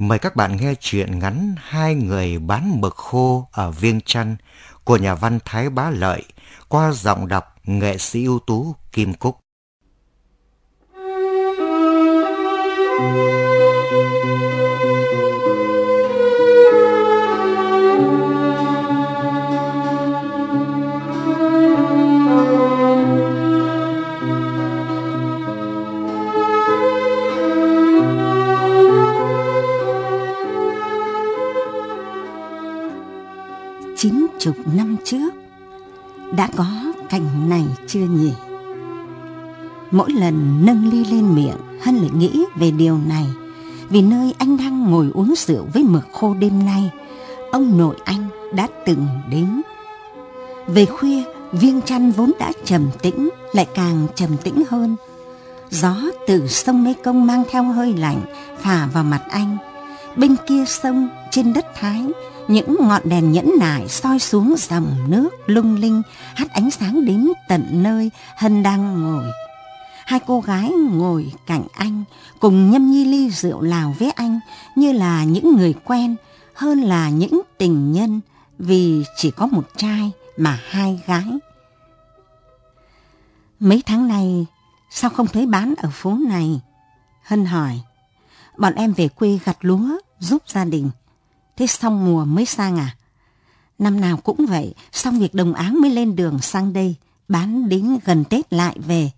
Mời các bạn nghe chuyện ngắn Hai người bán mực khô ở Viêng Chăn của nhà văn Thái Bá Lợi qua giọng đọc nghệ sĩ ưu tú Kim Cúc. Chục năm trước đã có cảnh này chưa nhỉ? Mỗi lần nâng ly lên miệng, Hân lại nghĩ về điều này. Vì nơi anh đang ngồi uống rượu với mực khô đêm nay, ông nội anh đã từng đến. Về khuya, viêng chăn vốn đã trầm tĩnh, lại càng trầm tĩnh hơn. Gió từ sông Mê Công mang theo hơi lạnh, phả vào mặt anh. Bên kia sông, trên đất Thái, những ngọn đèn nhẫn nại soi xuống dòng nước lung linh hắt ánh sáng đến tận nơi hân đang ngồi. Hai cô gái ngồi cạnh anh, cùng nhâm nhi ly rượu lào với anh, như là những người quen, hơn là những tình nhân, vì chỉ có một trai mà hai gái. Mấy tháng nay, sao không thấy bán ở phố này? Hân hỏi. Bọn em về quê gặt lúa, giúp gia đình. Thế xong mùa mới sang à? Năm nào cũng vậy, xong việc đồng áng mới lên đường sang đây, bán đến gần Tết lại về.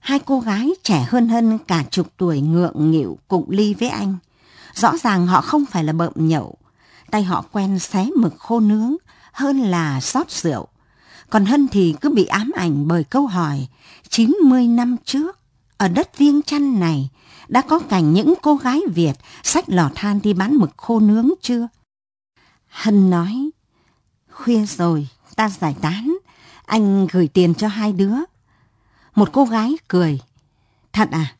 Hai cô gái trẻ hơn hơn cả chục tuổi ngượng nghịu cụng ly với anh. Rõ ràng họ không phải là bợm nhậu, tay họ quen xé mực khô nướng hơn là xót rượu. Còn Hân thì cứ bị ám ảnh bởi câu hỏi 90 năm trước, ở đất viêng chăn này, đã có cảnh những cô gái Việt xách lò than đi bán mực khô nướng chưa? Hân nói, khuya rồi, ta giải tán, anh gửi tiền cho hai đứa. Một cô gái cười, thật à?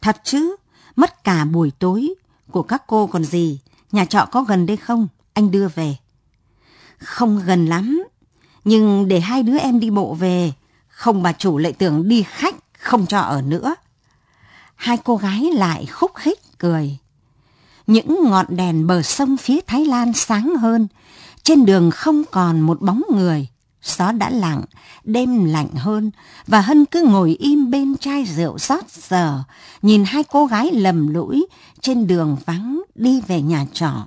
Thật chứ, mất cả buổi tối của các cô còn gì, nhà trọ có gần đây không? Anh đưa về. Không gần lắm, nhưng để hai đứa em đi bộ về, không bà chủ lại tưởng đi khách, không cho ở nữa hai cô gái lại khúc khích cười. Những ngọn đèn bờ sông phía Thái Lan sáng hơn, trên đường không còn một bóng người. Gió đã lặng, đêm lạnh hơn, và Hân cứ ngồi im bên chai rượu rót giờ, nhìn hai cô gái lầm lũi trên đường vắng đi về nhà trọ.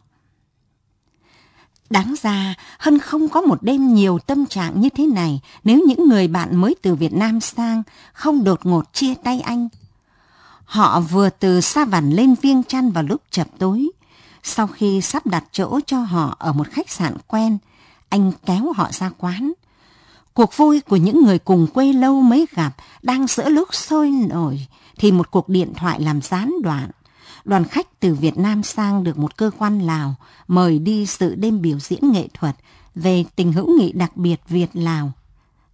Đáng ra, Hân không có một đêm nhiều tâm trạng như thế này nếu những người bạn mới từ Việt Nam sang không đột ngột chia tay anh Họ vừa từ Sa Vằn lên Viêng Chăn vào lúc chập tối. Sau khi sắp đặt chỗ cho họ ở một khách sạn quen, anh kéo họ ra quán. Cuộc vui của những người cùng quê lâu mới gặp đang giữa lúc sôi nổi thì một cuộc điện thoại làm gián đoạn. Đoàn khách từ Việt Nam sang được một cơ quan Lào mời đi sự đêm biểu diễn nghệ thuật về tình hữu nghị đặc biệt Việt-Lào.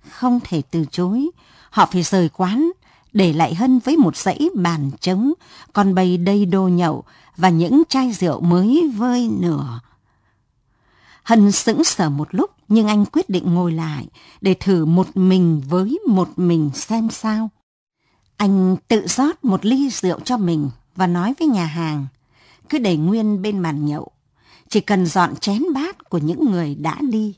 Không thể từ chối, họ phải rời quán để lại Hân với một dãy bàn trống, còn bày đầy đồ nhậu và những chai rượu mới vơi nửa. Hân sững sờ một lúc nhưng anh quyết định ngồi lại để thử một mình với một mình xem sao. Anh tự rót một ly rượu cho mình và nói với nhà hàng, cứ để nguyên bên bàn nhậu, chỉ cần dọn chén bát của những người đã đi.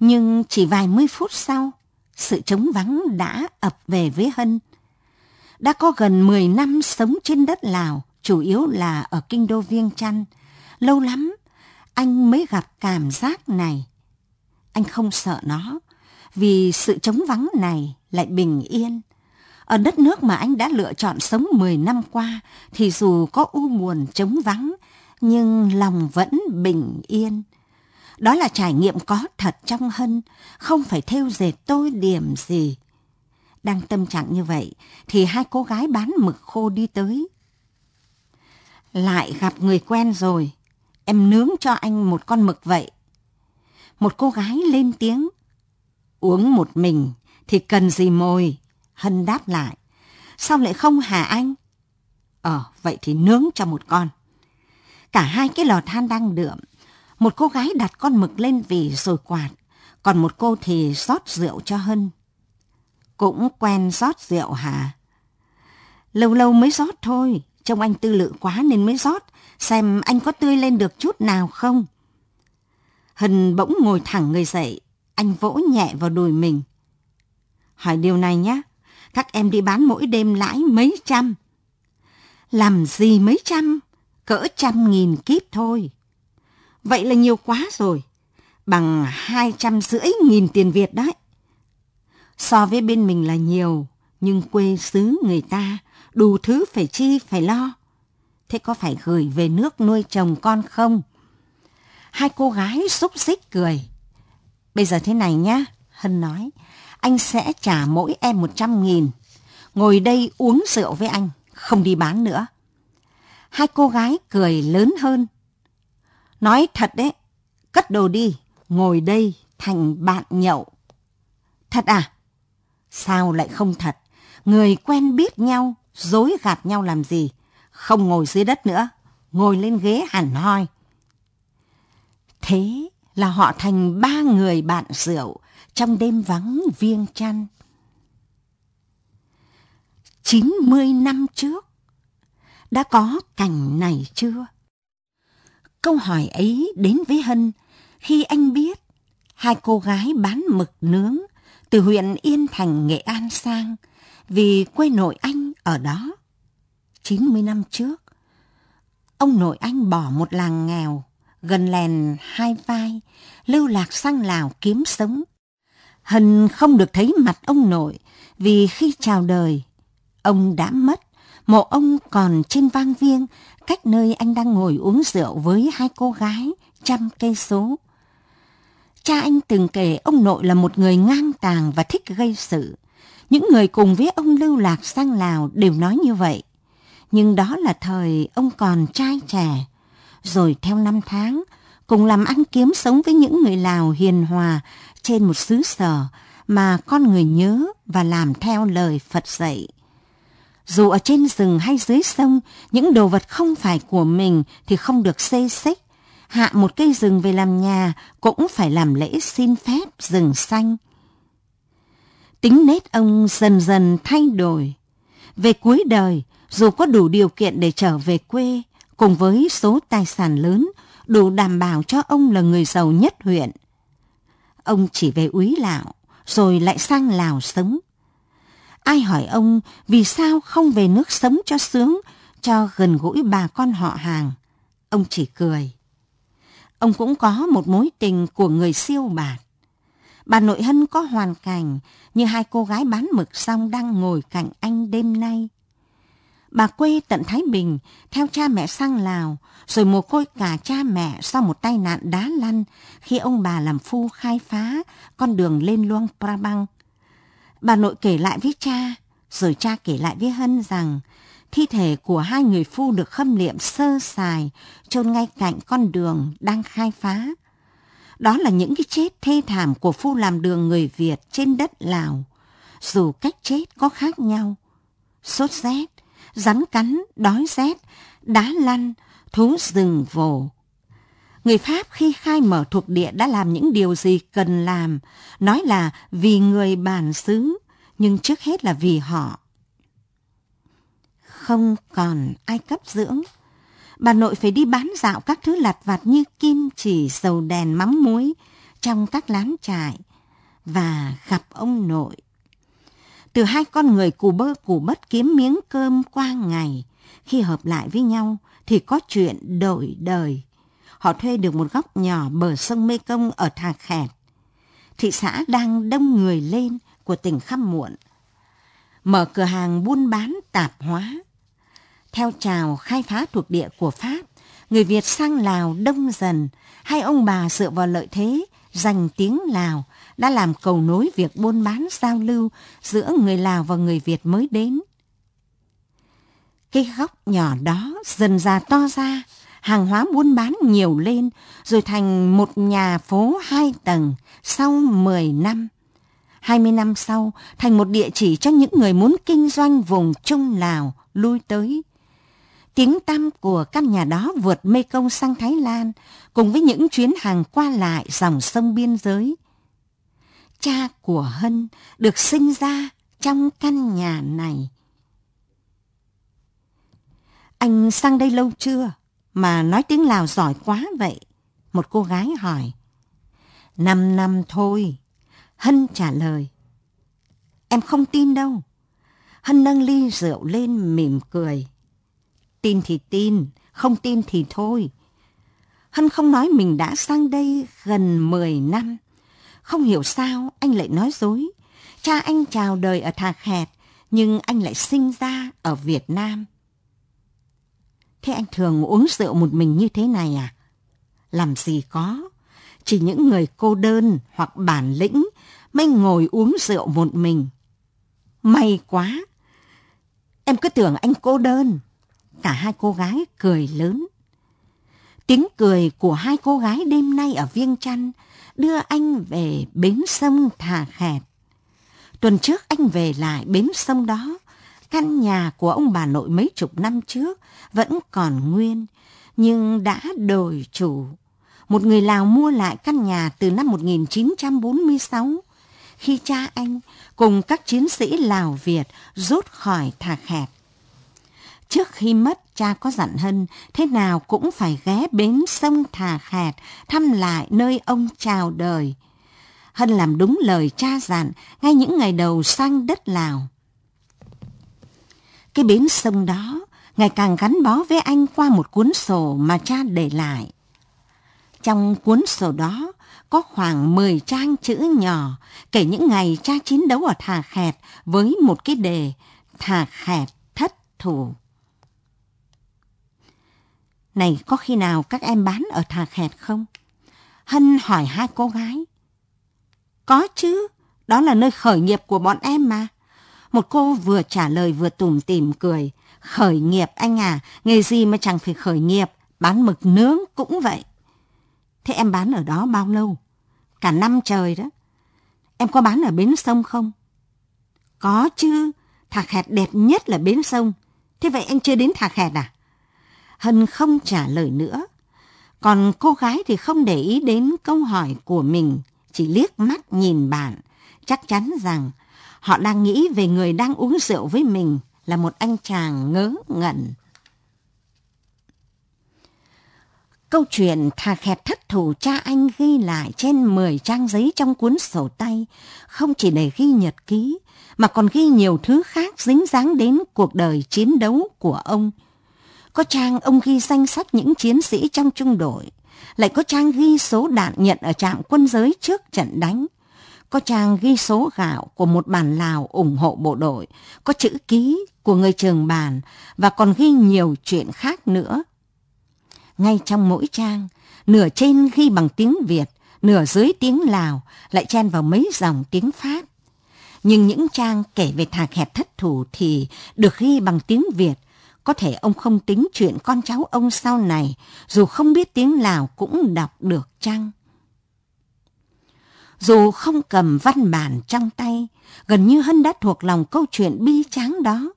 Nhưng chỉ vài mươi phút sau, sự trống vắng đã ập về với Hân. Đã có gần 10 năm sống trên đất Lào, chủ yếu là ở kinh đô Viêng Chăn. Lâu lắm, anh mới gặp cảm giác này. Anh không sợ nó, vì sự trống vắng này lại bình yên. Ở đất nước mà anh đã lựa chọn sống 10 năm qua, thì dù có u buồn trống vắng, nhưng lòng vẫn bình yên. Đó là trải nghiệm có thật trong Hân, không phải theo dệt tôi điểm gì. Đang tâm trạng như vậy, thì hai cô gái bán mực khô đi tới. Lại gặp người quen rồi, em nướng cho anh một con mực vậy. Một cô gái lên tiếng. Uống một mình thì cần gì mồi? Hân đáp lại. Sao lại không hả anh? Ờ, vậy thì nướng cho một con. Cả hai cái lò than đang đượm, một cô gái đặt con mực lên vì rồi quạt, còn một cô thì rót rượu cho Hân. Cũng quen rót rượu hả? Lâu lâu mới rót thôi, Trông anh tư lự quá nên mới rót, xem anh có tươi lên được chút nào không. Hân bỗng ngồi thẳng người dậy, anh vỗ nhẹ vào đùi mình. Hỏi điều này nhé, các em đi bán mỗi đêm lãi mấy trăm. Làm gì mấy trăm? Cỡ trăm nghìn kíp thôi. Vậy là nhiều quá rồi. Bằng hai trăm rưỡi nghìn tiền Việt đấy. So với bên mình là nhiều, nhưng quê xứ người ta đủ thứ phải chi phải lo. Thế có phải gửi về nước nuôi chồng con không? Hai cô gái xúc xích cười. Bây giờ thế này nhá, Hân nói, anh sẽ trả mỗi em một trăm nghìn. Ngồi đây uống rượu với anh, không đi bán nữa. Hai cô gái cười lớn hơn. Nói thật đấy, cất đồ đi, ngồi đây thành bạn nhậu. Thật à? Sao lại không thật? Người quen biết nhau, dối gạt nhau làm gì? Không ngồi dưới đất nữa, ngồi lên ghế hẳn hoi. Thế là họ thành ba người bạn rượu trong đêm vắng viêng chăn. 90 năm trước, đã có cảnh này chưa? Câu hỏi ấy đến với Hân khi anh biết hai cô gái bán mực nướng từ huyện Yên Thành, Nghệ An sang vì quê nội anh ở đó. 90 năm trước, ông nội anh bỏ một làng nghèo gần lèn hai vai, lưu lạc sang Lào kiếm sống. Hân không được thấy mặt ông nội vì khi chào đời, ông đã mất, mộ ông còn trên vang viêng, cách nơi anh đang ngồi uống rượu với hai cô gái trăm cây số. Cha anh từng kể ông nội là một người ngang tàng và thích gây sự. Những người cùng với ông lưu lạc sang Lào đều nói như vậy. Nhưng đó là thời ông còn trai trẻ, rồi theo năm tháng, cùng làm ăn kiếm sống với những người Lào hiền hòa trên một xứ sở mà con người nhớ và làm theo lời Phật dạy. Dù ở trên rừng hay dưới sông, những đồ vật không phải của mình thì không được xê xích. Hạ một cây rừng về làm nhà cũng phải làm lễ xin phép rừng xanh. Tính nết ông dần dần thay đổi. Về cuối đời, dù có đủ điều kiện để trở về quê, cùng với số tài sản lớn đủ đảm bảo cho ông là người giàu nhất huyện. Ông chỉ về úy lạo, rồi lại sang Lào sống. Ai hỏi ông vì sao không về nước sống cho sướng, cho gần gũi bà con họ hàng. Ông chỉ cười. Ông cũng có một mối tình của người siêu bạt. Bà nội Hân có hoàn cảnh như hai cô gái bán mực xong đang ngồi cạnh anh đêm nay bà quê tận Thái Bình theo cha mẹ sang Lào, rồi mồ côi cả cha mẹ sau một tai nạn đá lăn khi ông bà làm phu khai phá con đường lên Luang Prabang. Bà nội kể lại với cha, rồi cha kể lại với Hân rằng thi thể của hai người phu được khâm liệm sơ sài chôn ngay cạnh con đường đang khai phá. Đó là những cái chết thê thảm của phu làm đường người Việt trên đất Lào, dù cách chết có khác nhau. Sốt rét, rắn cắn, đói rét, đá lăn, thú rừng vồ. Người Pháp khi khai mở thuộc địa đã làm những điều gì cần làm, nói là vì người bản xứ, nhưng trước hết là vì họ. Không còn ai cấp dưỡng. Bà nội phải đi bán dạo các thứ lặt vặt như kim chỉ, dầu đèn, mắm muối trong các lán trại và gặp ông nội từ hai con người cù bơ cù bất kiếm miếng cơm qua ngày. Khi hợp lại với nhau thì có chuyện đổi đời. Họ thuê được một góc nhỏ bờ sông Mê Công ở Thà Khẹt. Thị xã đang đông người lên của tỉnh Khăm Muộn. Mở cửa hàng buôn bán tạp hóa. Theo trào khai phá thuộc địa của Pháp, người Việt sang Lào đông dần, hai ông bà dựa vào lợi thế, dành tiếng Lào đã làm cầu nối việc buôn bán giao lưu giữa người Lào và người Việt mới đến. Cái góc nhỏ đó dần ra to ra, hàng hóa buôn bán nhiều lên, rồi thành một nhà phố hai tầng sau 10 năm. 20 năm sau, thành một địa chỉ cho những người muốn kinh doanh vùng Trung Lào lui tới. Tiếng tăm của căn nhà đó vượt Mê Công sang Thái Lan, cùng với những chuyến hàng qua lại dòng sông biên giới, cha của Hân được sinh ra trong căn nhà này. Anh sang đây lâu chưa? Mà nói tiếng Lào giỏi quá vậy. Một cô gái hỏi. Năm năm thôi. Hân trả lời. Em không tin đâu. Hân nâng ly rượu lên mỉm cười. Tin thì tin, không tin thì thôi. Hân không nói mình đã sang đây gần 10 năm. Không hiểu sao anh lại nói dối. Cha anh chào đời ở Thà Khẹt, nhưng anh lại sinh ra ở Việt Nam. Thế anh thường uống rượu một mình như thế này à? Làm gì có. Chỉ những người cô đơn hoặc bản lĩnh mới ngồi uống rượu một mình. May quá. Em cứ tưởng anh cô đơn. Cả hai cô gái cười lớn. Tiếng cười của hai cô gái đêm nay ở Viêng Chăn đưa anh về bến sông Thà Khẹt. Tuần trước anh về lại bến sông đó. Căn nhà của ông bà nội mấy chục năm trước vẫn còn nguyên, nhưng đã đổi chủ. Một người Lào mua lại căn nhà từ năm 1946, khi cha anh cùng các chiến sĩ Lào Việt rút khỏi Thà Khẹt. Trước khi mất, cha có dặn Hân thế nào cũng phải ghé bến sông Thà Khẹt thăm lại nơi ông chào đời. Hân làm đúng lời cha dặn ngay những ngày đầu sang đất Lào. Cái bến sông đó ngày càng gắn bó với anh qua một cuốn sổ mà cha để lại. Trong cuốn sổ đó có khoảng 10 trang chữ nhỏ kể những ngày cha chiến đấu ở Thà Khẹt với một cái đề Thà Khẹt thất thủ. Này có khi nào các em bán ở Thà Khẹt không? Hân hỏi hai cô gái. Có chứ, đó là nơi khởi nghiệp của bọn em mà. Một cô vừa trả lời vừa tủm tỉm cười. Khởi nghiệp anh à, nghề gì mà chẳng phải khởi nghiệp, bán mực nướng cũng vậy. Thế em bán ở đó bao lâu? Cả năm trời đó. Em có bán ở bến sông không? Có chứ, thà khẹt đẹp nhất là bến sông. Thế vậy anh chưa đến thà khẹt à? Hân không trả lời nữa. Còn cô gái thì không để ý đến câu hỏi của mình, chỉ liếc mắt nhìn bạn, chắc chắn rằng họ đang nghĩ về người đang uống rượu với mình là một anh chàng ngớ ngẩn. Câu chuyện thà khẹt thất thủ cha anh ghi lại trên 10 trang giấy trong cuốn sổ tay, không chỉ để ghi nhật ký, mà còn ghi nhiều thứ khác dính dáng đến cuộc đời chiến đấu của ông. Có trang ông ghi danh sách những chiến sĩ trong trung đội, lại có trang ghi số đạn nhận ở trạm quân giới trước trận đánh, có trang ghi số gạo của một bản Lào ủng hộ bộ đội, có chữ ký của người trường bản và còn ghi nhiều chuyện khác nữa. Ngay trong mỗi trang, nửa trên ghi bằng tiếng Việt, nửa dưới tiếng Lào, lại chen vào mấy dòng tiếng Pháp. Nhưng những trang kể về thạc hẹp thất thủ thì được ghi bằng tiếng Việt. Có thể ông không tính chuyện con cháu ông sau này, dù không biết tiếng Lào cũng đọc được chăng? Dù không cầm văn bản trong tay, gần như Hân đã thuộc lòng câu chuyện bi tráng đó.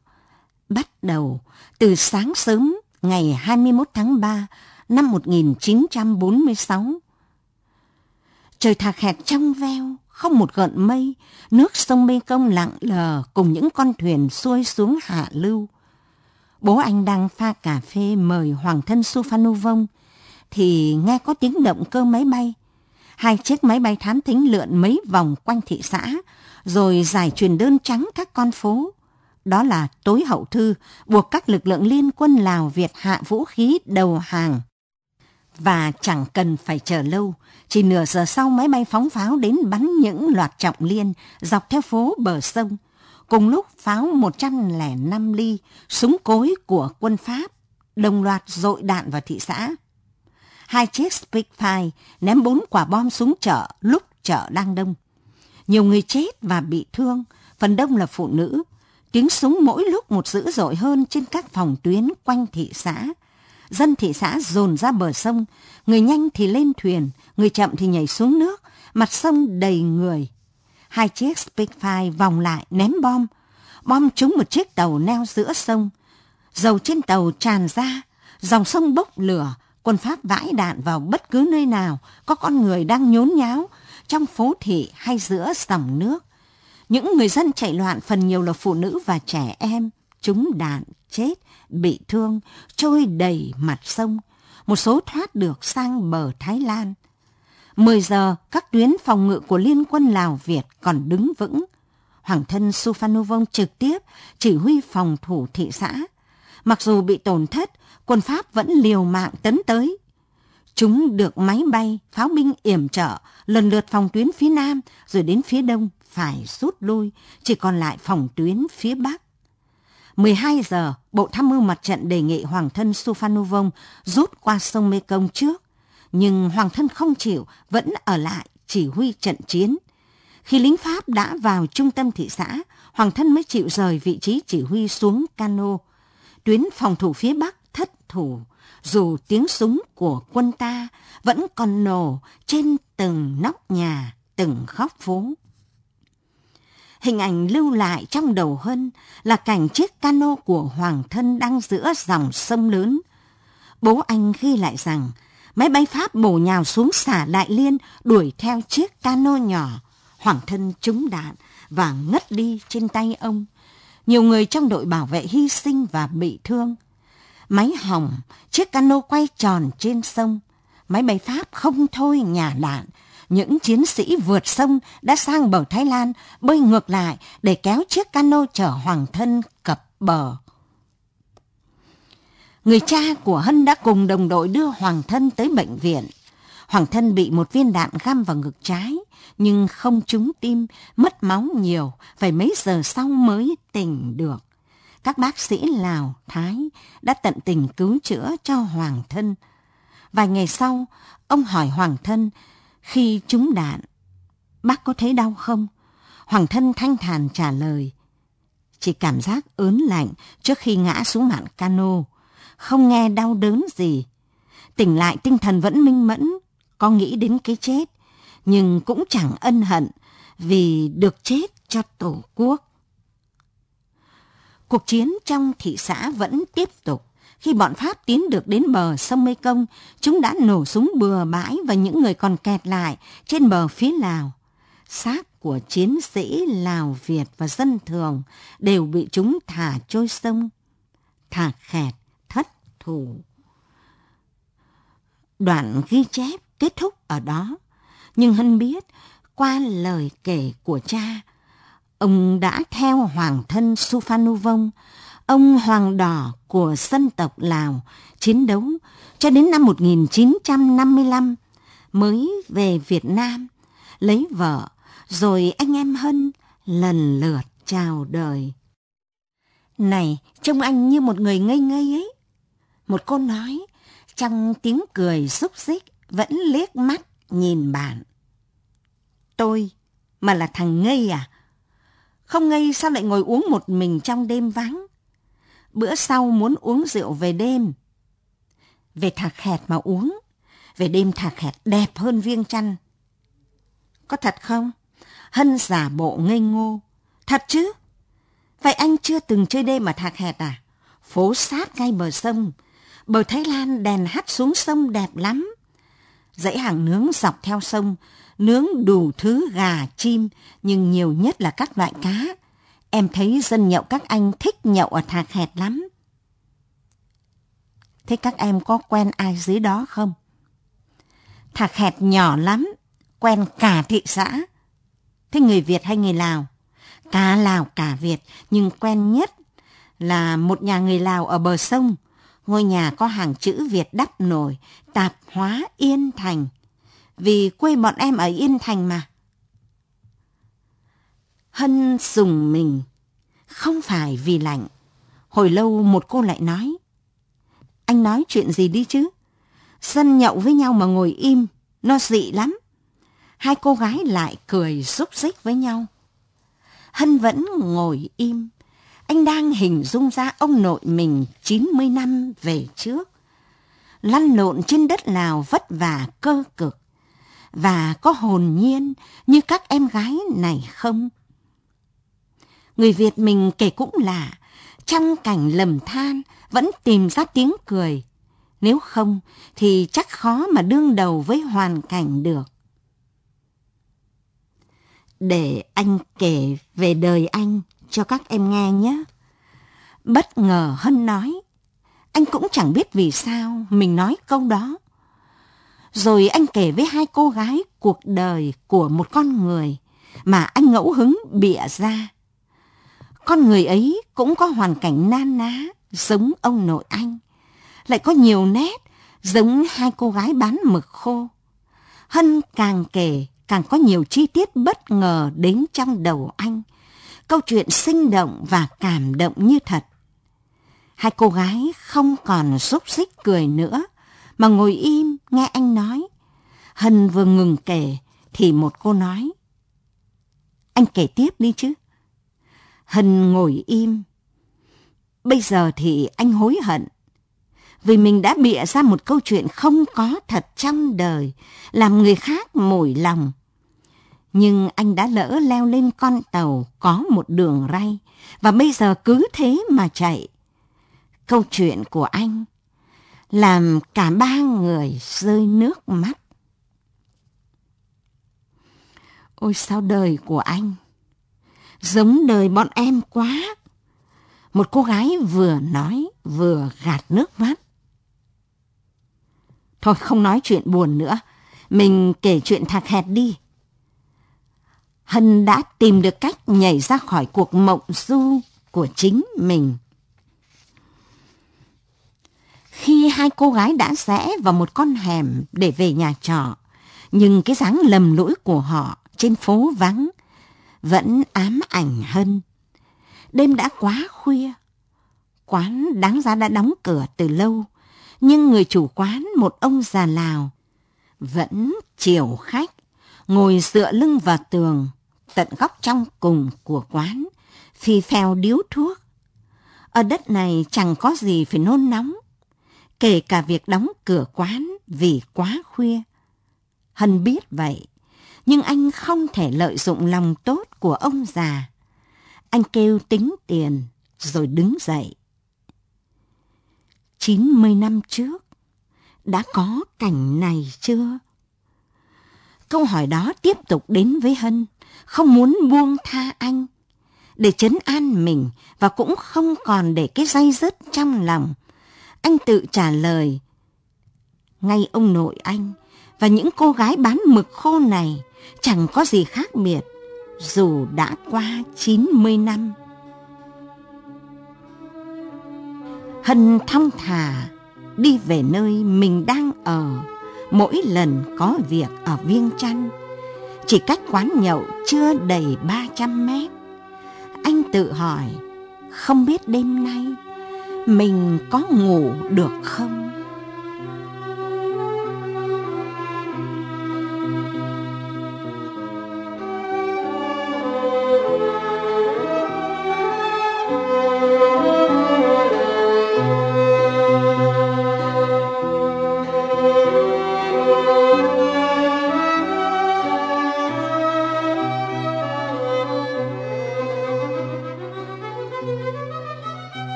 Bắt đầu từ sáng sớm ngày 21 tháng 3 năm 1946. Trời thạc hẹt trong veo, không một gợn mây, nước sông Mê Công lặng lờ cùng những con thuyền xuôi xuống hạ lưu. Bố anh đang pha cà phê mời hoàng thân Sufanuvong thì nghe có tiếng động cơ máy bay hai chiếc máy bay thám thính lượn mấy vòng quanh thị xã, rồi giải truyền đơn trắng các con phố. Đó là tối hậu thư buộc các lực lượng liên quân Lào Việt hạ vũ khí đầu hàng. Và chẳng cần phải chờ lâu, chỉ nửa giờ sau máy bay phóng pháo đến bắn những loạt trọng liên dọc theo phố bờ sông. Cùng lúc pháo 105 ly, súng cối của quân Pháp, đồng loạt dội đạn vào thị xã hai chiếc Spitfire ném bốn quả bom xuống chợ lúc chợ đang đông. Nhiều người chết và bị thương, phần đông là phụ nữ. Tiếng súng mỗi lúc một dữ dội hơn trên các phòng tuyến quanh thị xã. Dân thị xã dồn ra bờ sông, người nhanh thì lên thuyền, người chậm thì nhảy xuống nước, mặt sông đầy người. Hai chiếc Spitfire vòng lại ném bom, bom trúng một chiếc tàu neo giữa sông. Dầu trên tàu tràn ra, dòng sông bốc lửa, quân Pháp vãi đạn vào bất cứ nơi nào có con người đang nhốn nháo, trong phố thị hay giữa dòng nước. Những người dân chạy loạn phần nhiều là phụ nữ và trẻ em, trúng đạn, chết, bị thương, trôi đầy mặt sông. Một số thoát được sang bờ Thái Lan. 10 giờ, các tuyến phòng ngự của Liên quân Lào Việt còn đứng vững. Hoàng thân Suphanovong trực tiếp chỉ huy phòng thủ thị xã. Mặc dù bị tổn thất, quân Pháp vẫn liều mạng tấn tới. Chúng được máy bay, pháo binh yểm trợ, lần lượt phòng tuyến phía Nam, rồi đến phía Đông phải rút lui, chỉ còn lại phòng tuyến phía Bắc. 12 giờ, Bộ Tham mưu Mặt trận đề nghị Hoàng thân Suphanovong rút qua sông Mekong trước, nhưng Hoàng thân không chịu, vẫn ở lại chỉ huy trận chiến. Khi lính Pháp đã vào trung tâm thị xã, Hoàng thân mới chịu rời vị trí chỉ huy xuống cano. Tuyến phòng thủ phía Bắc thất thủ, dù tiếng súng của quân ta vẫn còn nổ trên từng nóc nhà, từng góc phố. Hình ảnh lưu lại trong đầu Hân là cảnh chiếc cano của Hoàng thân đang giữa dòng sông lớn. Bố anh ghi lại rằng máy bay Pháp bổ nhào xuống xả Đại Liên đuổi theo chiếc cano nhỏ. Hoàng thân trúng đạn và ngất đi trên tay ông. Nhiều người trong đội bảo vệ hy sinh và bị thương. Máy hỏng, chiếc cano quay tròn trên sông. Máy bay Pháp không thôi nhả đạn. Những chiến sĩ vượt sông đã sang bờ Thái Lan bơi ngược lại để kéo chiếc cano chở hoàng thân cập bờ. Người cha của Hân đã cùng đồng đội đưa Hoàng Thân tới bệnh viện. Hoàng Thân bị một viên đạn găm vào ngực trái, nhưng không trúng tim, mất máu nhiều, phải mấy giờ sau mới tỉnh được. Các bác sĩ Lào, Thái đã tận tình cứu chữa cho Hoàng Thân. Vài ngày sau, ông hỏi Hoàng Thân, khi trúng đạn, bác có thấy đau không? Hoàng Thân thanh thản trả lời, chỉ cảm giác ớn lạnh trước khi ngã xuống mạn cano không nghe đau đớn gì. Tỉnh lại tinh thần vẫn minh mẫn, có nghĩ đến cái chết, nhưng cũng chẳng ân hận vì được chết cho Tổ quốc. Cuộc chiến trong thị xã vẫn tiếp tục. Khi bọn Pháp tiến được đến bờ sông Mê Công, chúng đã nổ súng bừa bãi và những người còn kẹt lại trên bờ phía Lào. Xác của chiến sĩ Lào Việt và dân thường đều bị chúng thả trôi sông, thả khẹt thù. Đoạn ghi chép kết thúc ở đó, nhưng Hân biết qua lời kể của cha, ông đã theo hoàng thân Suphanuvong, ông hoàng đỏ của dân tộc Lào chiến đấu cho đến năm 1955 mới về Việt Nam lấy vợ rồi anh em Hân lần lượt chào đời. Này, trông anh như một người ngây ngây ấy. Một cô nói, trong tiếng cười xúc xích vẫn liếc mắt nhìn bạn. Tôi mà là thằng ngây à? Không ngây sao lại ngồi uống một mình trong đêm vắng? Bữa sau muốn uống rượu về đêm. Về thạc hẹt mà uống. Về đêm thạc hẹt đẹp hơn viên chăn. Có thật không? Hân giả bộ ngây ngô. Thật chứ? Vậy anh chưa từng chơi đêm ở thạc hẹt à? Phố sát ngay bờ sông, Bờ Thái Lan đèn hắt xuống sông đẹp lắm. Dãy hàng nướng dọc theo sông, nướng đủ thứ gà, chim, nhưng nhiều nhất là các loại cá. Em thấy dân nhậu các anh thích nhậu ở thạc hẹt lắm. Thế các em có quen ai dưới đó không? Thạc hẹt nhỏ lắm, quen cả thị xã. Thế người Việt hay người Lào? Cả Lào cả Việt, nhưng quen nhất là một nhà người Lào ở bờ sông Ngôi nhà có hàng chữ Việt đắp nổi, tạp hóa Yên Thành. Vì quê bọn em ở Yên Thành mà. Hân sùng mình. Không phải vì lạnh. Hồi lâu một cô lại nói. Anh nói chuyện gì đi chứ? Sân nhậu với nhau mà ngồi im, nó dị lắm. Hai cô gái lại cười xúc xích với nhau. Hân vẫn ngồi im, anh đang hình dung ra ông nội mình 90 năm về trước. Lăn lộn trên đất Lào vất vả cơ cực. Và có hồn nhiên như các em gái này không? Người Việt mình kể cũng lạ, trong cảnh lầm than vẫn tìm ra tiếng cười. Nếu không thì chắc khó mà đương đầu với hoàn cảnh được. Để anh kể về đời anh cho các em nghe nhé. Bất ngờ Hân nói, anh cũng chẳng biết vì sao mình nói câu đó. Rồi anh kể với hai cô gái cuộc đời của một con người mà anh ngẫu hứng bịa ra. Con người ấy cũng có hoàn cảnh nan ná giống ông nội anh, lại có nhiều nét giống hai cô gái bán mực khô. Hân càng kể càng có nhiều chi tiết bất ngờ đến trong đầu anh. Câu chuyện sinh động và cảm động như thật. Hai cô gái không còn xúc xích cười nữa, mà ngồi im nghe anh nói. Hân vừa ngừng kể thì một cô nói. Anh kể tiếp đi chứ. Hân ngồi im. Bây giờ thì anh hối hận. Vì mình đã bịa ra một câu chuyện không có thật trong đời, làm người khác mỏi lòng. Nhưng anh đã lỡ leo lên con tàu có một đường ray, và bây giờ cứ thế mà chạy. Câu chuyện của anh làm cả ba người rơi nước mắt. Ôi sao đời của anh giống đời bọn em quá. Một cô gái vừa nói vừa gạt nước mắt. Thôi không nói chuyện buồn nữa, mình kể chuyện thạc hẹt đi. Hân đã tìm được cách nhảy ra khỏi cuộc mộng du của chính mình. Khi hai cô gái đã rẽ vào một con hẻm để về nhà trọ, nhưng cái dáng lầm lũi của họ trên phố vắng vẫn ám ảnh Hân. Đêm đã quá khuya. Quán đáng ra đã đóng cửa từ lâu, nhưng người chủ quán một ông già Lào vẫn chiều khách, ngồi dựa lưng vào tường, tận góc trong cùng của quán, phi phèo điếu thuốc. Ở đất này chẳng có gì phải nôn nóng, kể cả việc đóng cửa quán vì quá khuya. Hân biết vậy, nhưng anh không thể lợi dụng lòng tốt của ông già. Anh kêu tính tiền rồi đứng dậy. 90 năm trước, đã có cảnh này chưa? Câu hỏi đó tiếp tục đến với Hân, không muốn buông tha anh, để chấn an mình và cũng không còn để cái dây dứt trong lòng. Anh tự trả lời, ngay ông nội anh và những cô gái bán mực khô này chẳng có gì khác biệt dù đã qua 90 năm. Hân thong thả đi về nơi mình đang ở mỗi lần có việc ở Viêng Chăn. Chỉ cách quán nhậu chưa đầy 300 mét. Anh tự hỏi, không biết đêm nay mình có ngủ được không?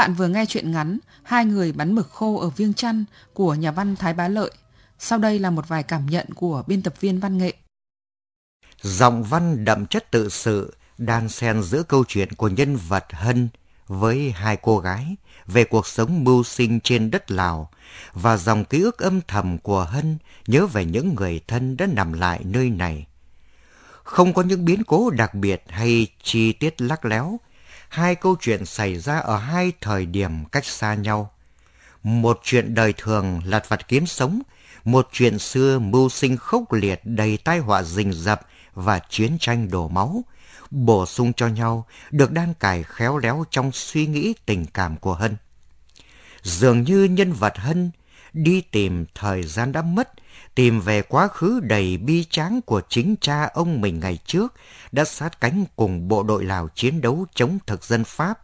Bạn vừa nghe chuyện ngắn Hai người bắn mực khô ở Viêng Chăn của nhà văn Thái Bá Lợi. Sau đây là một vài cảm nhận của biên tập viên văn nghệ. Giọng văn đậm chất tự sự, đan xen giữa câu chuyện của nhân vật Hân với hai cô gái về cuộc sống mưu sinh trên đất Lào và dòng ký ức âm thầm của Hân nhớ về những người thân đã nằm lại nơi này. Không có những biến cố đặc biệt hay chi tiết lắc léo hai câu chuyện xảy ra ở hai thời điểm cách xa nhau. Một chuyện đời thường lặt vặt kiếm sống, một chuyện xưa mưu sinh khốc liệt đầy tai họa rình rập và chiến tranh đổ máu, bổ sung cho nhau được đan cài khéo léo trong suy nghĩ tình cảm của Hân. Dường như nhân vật Hân đi tìm thời gian đã mất tìm về quá khứ đầy bi tráng của chính cha ông mình ngày trước đã sát cánh cùng bộ đội Lào chiến đấu chống thực dân Pháp.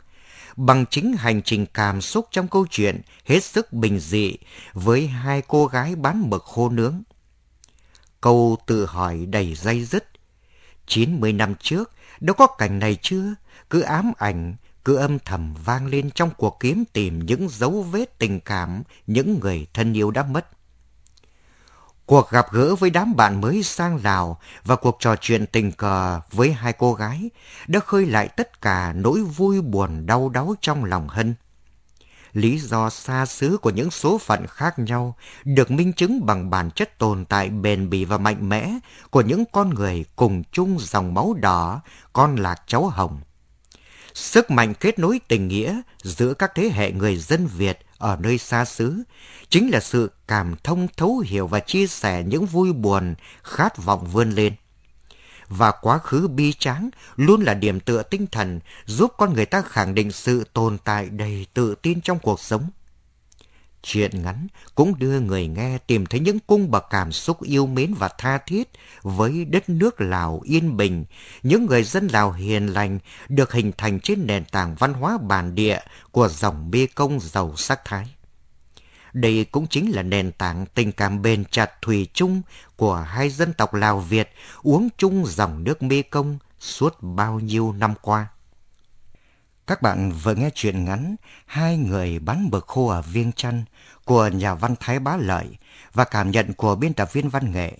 Bằng chính hành trình cảm xúc trong câu chuyện hết sức bình dị với hai cô gái bán mực khô nướng. Câu tự hỏi đầy dây dứt. 90 năm trước, đâu có cảnh này chưa? Cứ ám ảnh, cứ âm thầm vang lên trong cuộc kiếm tìm những dấu vết tình cảm những người thân yêu đã mất. Cuộc gặp gỡ với đám bạn mới sang Lào và cuộc trò chuyện tình cờ với hai cô gái đã khơi lại tất cả nỗi vui buồn đau đáu trong lòng Hân. Lý do xa xứ của những số phận khác nhau được minh chứng bằng bản chất tồn tại bền bỉ và mạnh mẽ của những con người cùng chung dòng máu đỏ, con lạc cháu hồng. Sức mạnh kết nối tình nghĩa giữa các thế hệ người dân Việt ở nơi xa xứ chính là sự cảm thông thấu hiểu và chia sẻ những vui buồn, khát vọng vươn lên. Và quá khứ bi tráng luôn là điểm tựa tinh thần giúp con người ta khẳng định sự tồn tại đầy tự tin trong cuộc sống. Chuyện ngắn cũng đưa người nghe tìm thấy những cung bậc cảm xúc yêu mến và tha thiết với đất nước Lào yên bình, những người dân Lào hiền lành được hình thành trên nền tảng văn hóa bản địa của dòng Mê Công giàu sắc thái. Đây cũng chính là nền tảng tình cảm bền chặt thủy chung của hai dân tộc Lào Việt uống chung dòng nước Mê Công suốt bao nhiêu năm qua. Các bạn vừa nghe chuyện ngắn Hai người bán bực khô ở Viêng Chăn của nhà văn Thái Bá Lợi và cảm nhận của biên tập viên văn nghệ.